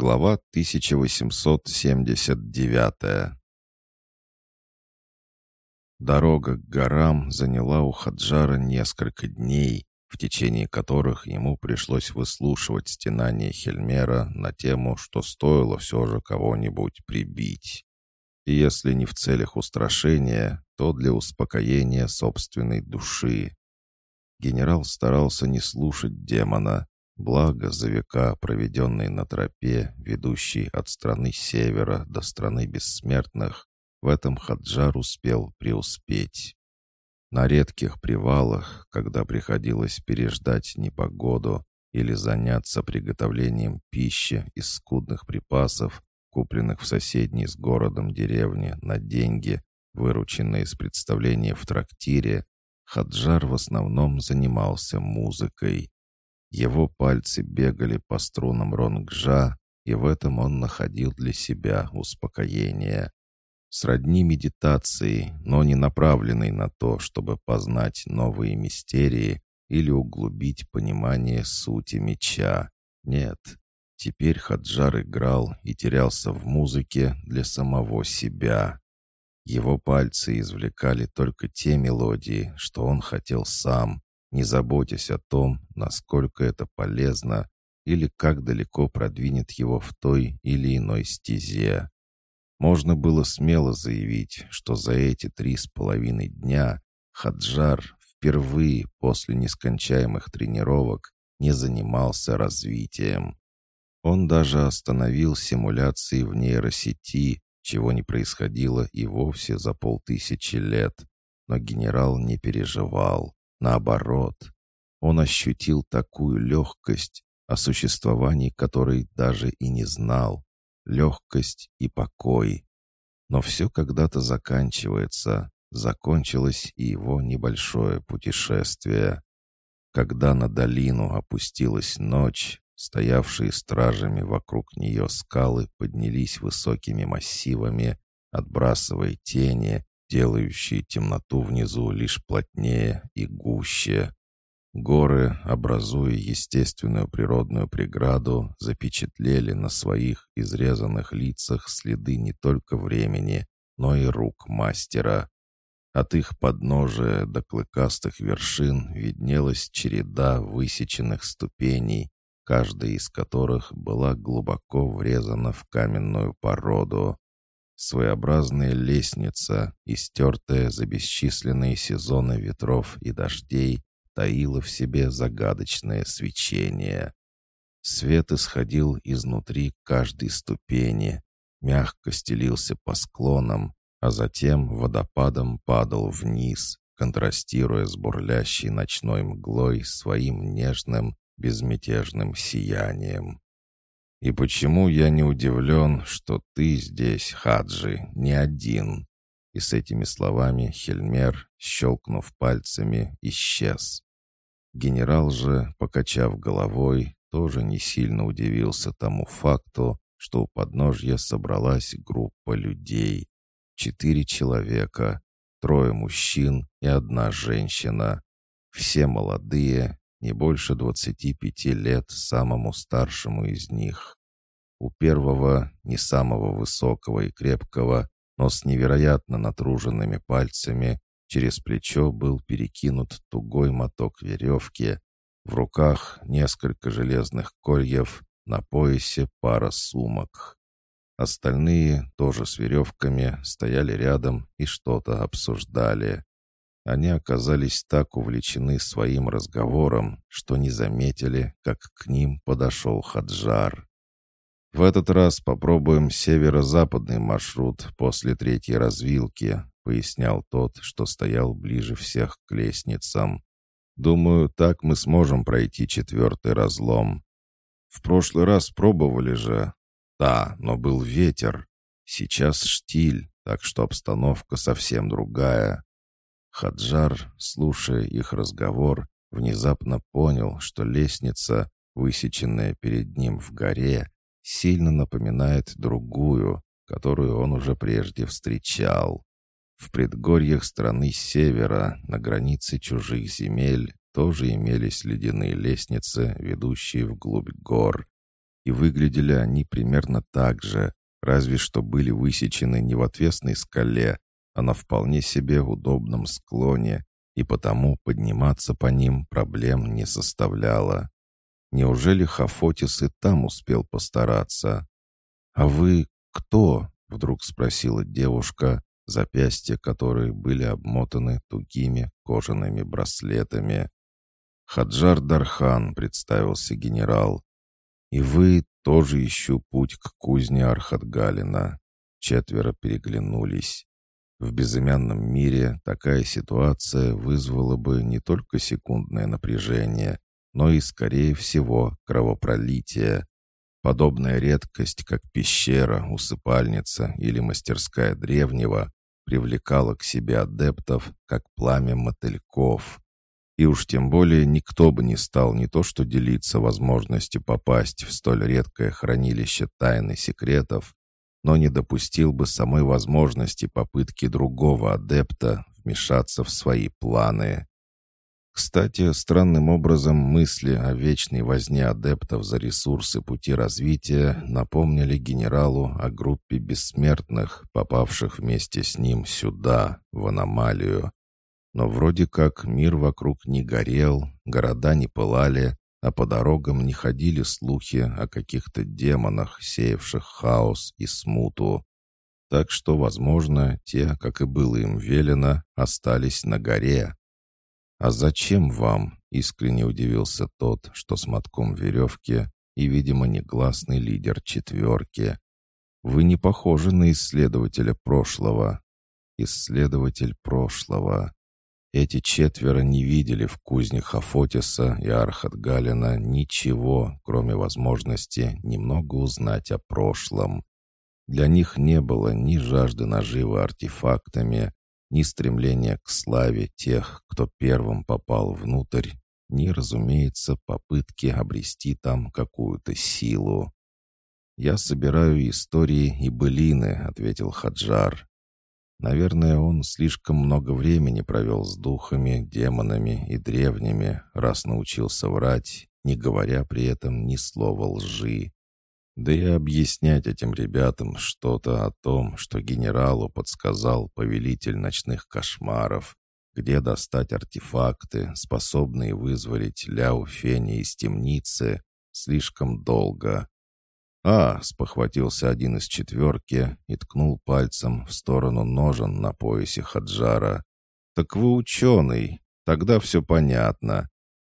Глава 1879 Дорога к горам заняла у Хаджара несколько дней, в течение которых ему пришлось выслушивать стенания Хельмера на тему, что стоило все же кого-нибудь прибить. И если не в целях устрашения, то для успокоения собственной души. Генерал старался не слушать демона, Благо, за века, проведенные на тропе, ведущей от страны севера до страны бессмертных, в этом Хаджар успел преуспеть. На редких привалах, когда приходилось переждать непогоду или заняться приготовлением пищи из скудных припасов, купленных в соседней с городом деревне на деньги, вырученные с представления в трактире, Хаджар в основном занимался музыкой. Его пальцы бегали по струнам ронгжа, и в этом он находил для себя успокоение. Сродни медитации, но не направленной на то, чтобы познать новые мистерии или углубить понимание сути меча. Нет, теперь Хаджар играл и терялся в музыке для самого себя. Его пальцы извлекали только те мелодии, что он хотел сам, не заботясь о том, насколько это полезно или как далеко продвинет его в той или иной стезе. Можно было смело заявить, что за эти три с половиной дня Хаджар впервые после нескончаемых тренировок не занимался развитием. Он даже остановил симуляции в нейросети, чего не происходило и вовсе за полтысячи лет. Но генерал не переживал. Наоборот, он ощутил такую легкость, о существовании которой даже и не знал. Легкость и покой. Но все когда-то заканчивается. Закончилось и его небольшое путешествие. Когда на долину опустилась ночь, стоявшие стражами вокруг нее скалы поднялись высокими массивами, отбрасывая тени, делающие темноту внизу лишь плотнее и гуще. Горы, образуя естественную природную преграду, запечатлели на своих изрезанных лицах следы не только времени, но и рук мастера. От их подножия до клыкастых вершин виднелась череда высеченных ступеней, каждая из которых была глубоко врезана в каменную породу. Своеобразная лестница, истертая за бесчисленные сезоны ветров и дождей, таила в себе загадочное свечение. Свет исходил изнутри каждой ступени, мягко стелился по склонам, а затем водопадом падал вниз, контрастируя с бурлящей ночной мглой своим нежным, безмятежным сиянием. И почему я не удивлен, что ты здесь, Хаджи, не один?» И с этими словами Хельмер, щелкнув пальцами, исчез. Генерал же, покачав головой, тоже не сильно удивился тому факту, что у подножья собралась группа людей. Четыре человека, трое мужчин и одна женщина. Все молодые, не больше двадцати пяти лет самому старшему из них. У первого, не самого высокого и крепкого, но с невероятно натруженными пальцами, через плечо был перекинут тугой моток веревки, в руках несколько железных кольев, на поясе пара сумок. Остальные, тоже с веревками, стояли рядом и что-то обсуждали. Они оказались так увлечены своим разговором, что не заметили, как к ним подошел Хаджар. «В этот раз попробуем северо-западный маршрут после третьей развилки», пояснял тот, что стоял ближе всех к лестницам. «Думаю, так мы сможем пройти четвертый разлом. В прошлый раз пробовали же. Да, но был ветер. Сейчас штиль, так что обстановка совсем другая. Хаджар, слушая их разговор, внезапно понял, что лестница, высеченная перед ним в горе, сильно напоминает другую, которую он уже прежде встречал. В предгорьях страны севера, на границе чужих земель, тоже имелись ледяные лестницы, ведущие вглубь гор. И выглядели они примерно так же, разве что были высечены не в отвесной скале, а на вполне себе удобном склоне, и потому подниматься по ним проблем не составляло. Неужели Хафотис и там успел постараться? «А вы кто?» — вдруг спросила девушка, запястья которой были обмотаны тугими кожаными браслетами. «Хаджар Дархан», — представился генерал. «И вы тоже ищу путь к кузне Архатгалина». Четверо переглянулись. В безымянном мире такая ситуация вызвала бы не только секундное напряжение, но и, скорее всего, кровопролитие. Подобная редкость, как пещера, усыпальница или мастерская древнего, привлекала к себе адептов, как пламя мотыльков. И уж тем более никто бы не стал не то что делиться возможностью попасть в столь редкое хранилище тайны секретов, но не допустил бы самой возможности попытки другого адепта вмешаться в свои планы. Кстати, странным образом мысли о вечной возне адептов за ресурсы пути развития напомнили генералу о группе бессмертных, попавших вместе с ним сюда, в аномалию. Но вроде как мир вокруг не горел, города не пылали, а по дорогам не ходили слухи о каких-то демонах, сеявших хаос и смуту. Так что, возможно, те, как и было им велено, остались на горе. «А зачем вам?» — искренне удивился тот, что с мотком веревки и, видимо, негласный лидер четверки. «Вы не похожи на исследователя прошлого». «Исследователь прошлого». Эти четверо не видели в кузне Хафотиса и Архатгалина ничего, кроме возможности немного узнать о прошлом. Для них не было ни жажды наживы артефактами, ни стремления к славе тех, кто первым попал внутрь, ни, разумеется, попытки обрести там какую-то силу. «Я собираю истории и былины», — ответил Хаджар. Наверное, он слишком много времени провел с духами, демонами и древними, раз научился врать, не говоря при этом ни слова лжи. Да и объяснять этим ребятам что-то о том, что генералу подсказал повелитель ночных кошмаров, где достать артефакты, способные вызволить Ляу Фени из темницы, слишком долго. «А!» — спохватился один из четверки и ткнул пальцем в сторону ножен на поясе Хаджара. «Так вы ученый, тогда все понятно.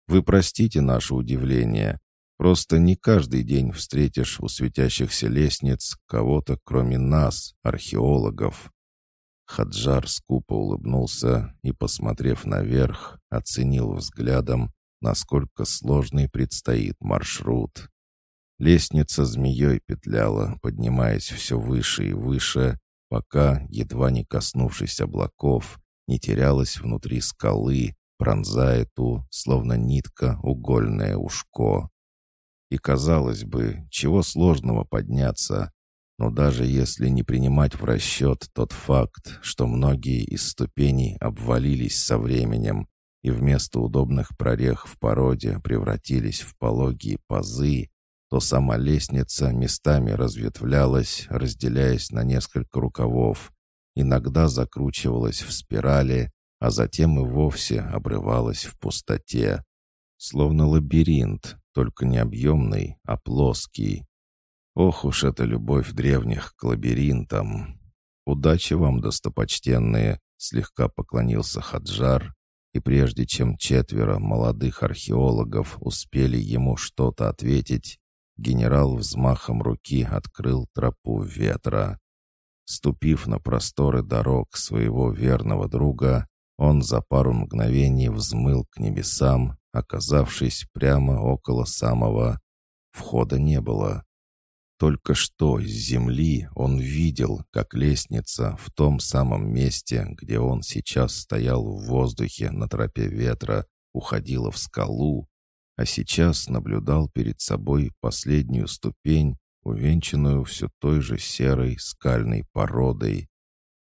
Вы простите наше удивление. Просто не каждый день встретишь у светящихся лестниц кого-то, кроме нас, археологов». Хаджар скупо улыбнулся и, посмотрев наверх, оценил взглядом, насколько сложный предстоит маршрут. Лестница змеей петляла, поднимаясь все выше и выше, пока, едва не коснувшись облаков, не терялась внутри скалы, пронзая ту, словно нитка, угольное ушко. И, казалось бы, чего сложного подняться, но даже если не принимать в расчет тот факт, что многие из ступеней обвалились со временем и вместо удобных прорех в породе превратились в пологие пазы, то сама лестница местами разветвлялась, разделяясь на несколько рукавов, иногда закручивалась в спирали, а затем и вовсе обрывалась в пустоте. Словно лабиринт, только не объемный, а плоский. Ох уж эта любовь древних к лабиринтам! Удачи вам, достопочтенные! Слегка поклонился Хаджар, и прежде чем четверо молодых археологов успели ему что-то ответить, Генерал взмахом руки открыл тропу ветра. Ступив на просторы дорог своего верного друга, он за пару мгновений взмыл к небесам, оказавшись прямо около самого... Входа не было. Только что с земли он видел, как лестница в том самом месте, где он сейчас стоял в воздухе на тропе ветра, уходила в скалу, а сейчас наблюдал перед собой последнюю ступень, увенчанную все той же серой скальной породой.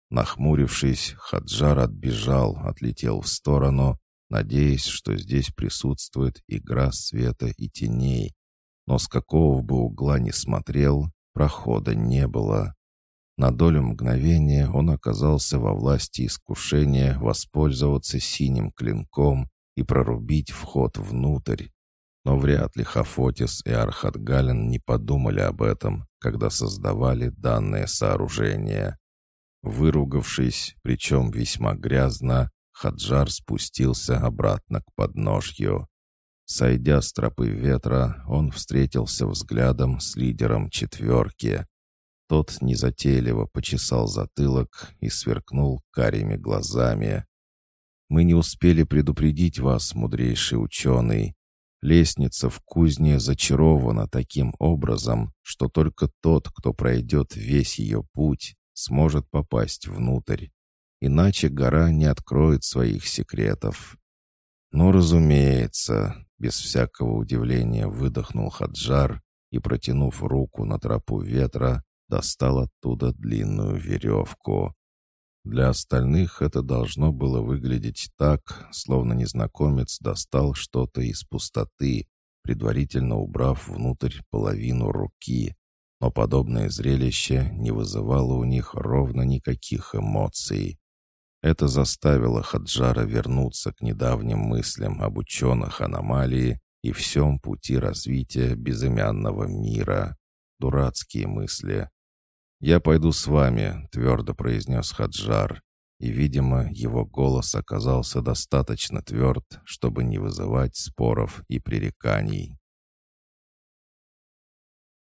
Нахмурившись, Хаджар отбежал, отлетел в сторону, надеясь, что здесь присутствует игра света и теней, но с какого бы угла ни смотрел, прохода не было. На долю мгновения он оказался во власти искушения воспользоваться синим клинком и прорубить вход внутрь. Но вряд ли Хафотис и Архатгален не подумали об этом, когда создавали данное сооружение. Выругавшись, причем весьма грязно, Хаджар спустился обратно к подножью. Сойдя с тропы ветра, он встретился взглядом с лидером четверки. Тот незатейливо почесал затылок и сверкнул карими глазами. «Мы не успели предупредить вас, мудрейший ученый. Лестница в кузне зачарована таким образом, что только тот, кто пройдет весь ее путь, сможет попасть внутрь. Иначе гора не откроет своих секретов. «Ну, разумеется», — без всякого удивления выдохнул Хаджар и, протянув руку на тропу ветра, достал оттуда длинную веревку. Для остальных это должно было выглядеть так, словно незнакомец достал что-то из пустоты, предварительно убрав внутрь половину руки. Но подобное зрелище не вызывало у них ровно никаких эмоций. Это заставило Хаджара вернуться к недавним мыслям об ученых аномалии и всем пути развития безымянного мира. Дурацкие мысли. «Я пойду с вами», — твердо произнес Хаджар. И, видимо, его голос оказался достаточно тверд, чтобы не вызывать споров и пререканий.